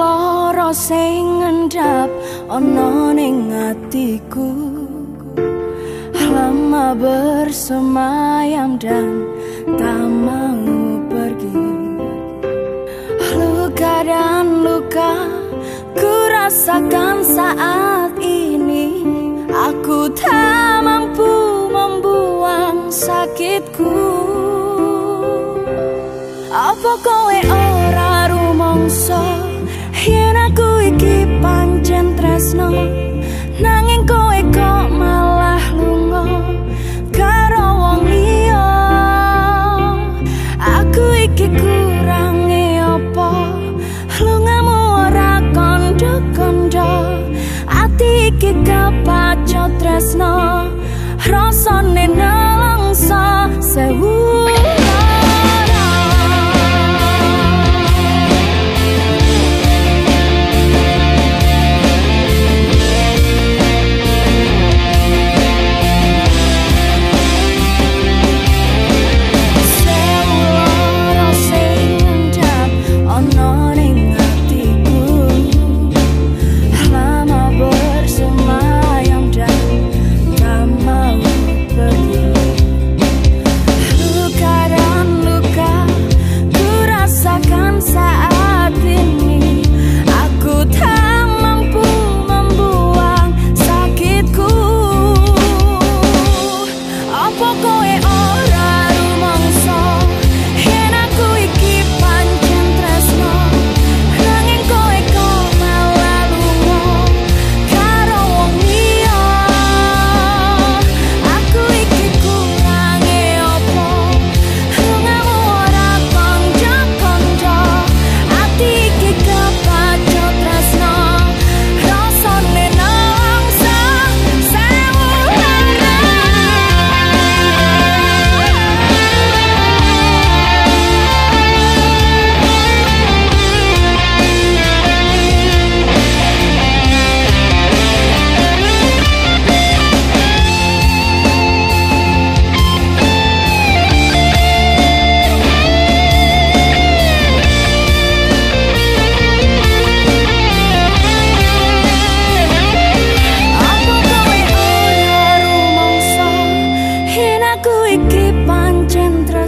lara sing ngendap ana ning atiku. Lama bersemayam dan tak mau pergi. Luka dan luka ku rasakan saat ini. Aku tak mampu membuang sakitku. Apa kowe 在无。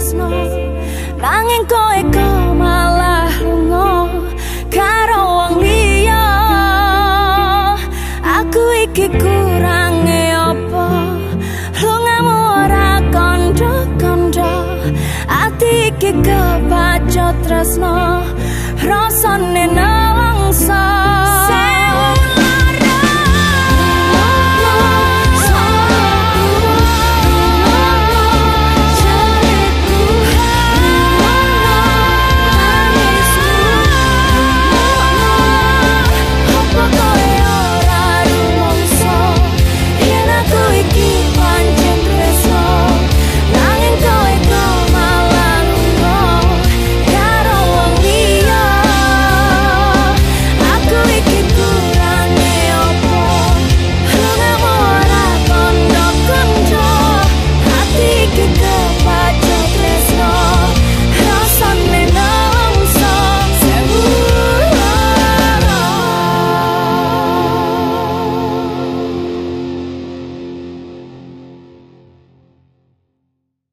Sewu nanging kowe malah lunga karo wong liya. Aku iki kurange apa? Lungamu ora kondo-kondo ati iki kebacut tresno rasane